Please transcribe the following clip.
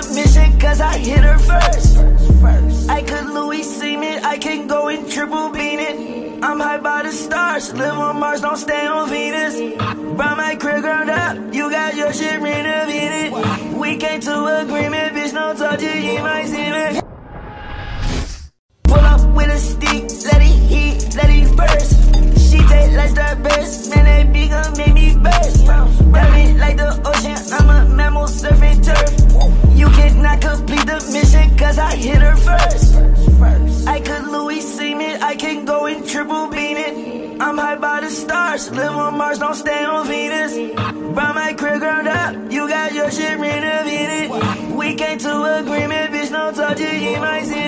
the mission cause I hit her first. I could Louis Seaman, I can go in triple beam it. I'm high by the stars, live on Mars, don't stay on Venus. Brought my crib ground up, you got your shit renovated. We came to agreement, bitch, don't touch it, he might see me. Cannot complete the mission, cause I hit her first. I could Louis Seaman, I can go in triple beam it. I'm high by the stars, live on Mars, don't stay on Venus. Brought my crib ground up, you got your shit renovated. We came to agreement, bitch, don't touch it, he might see.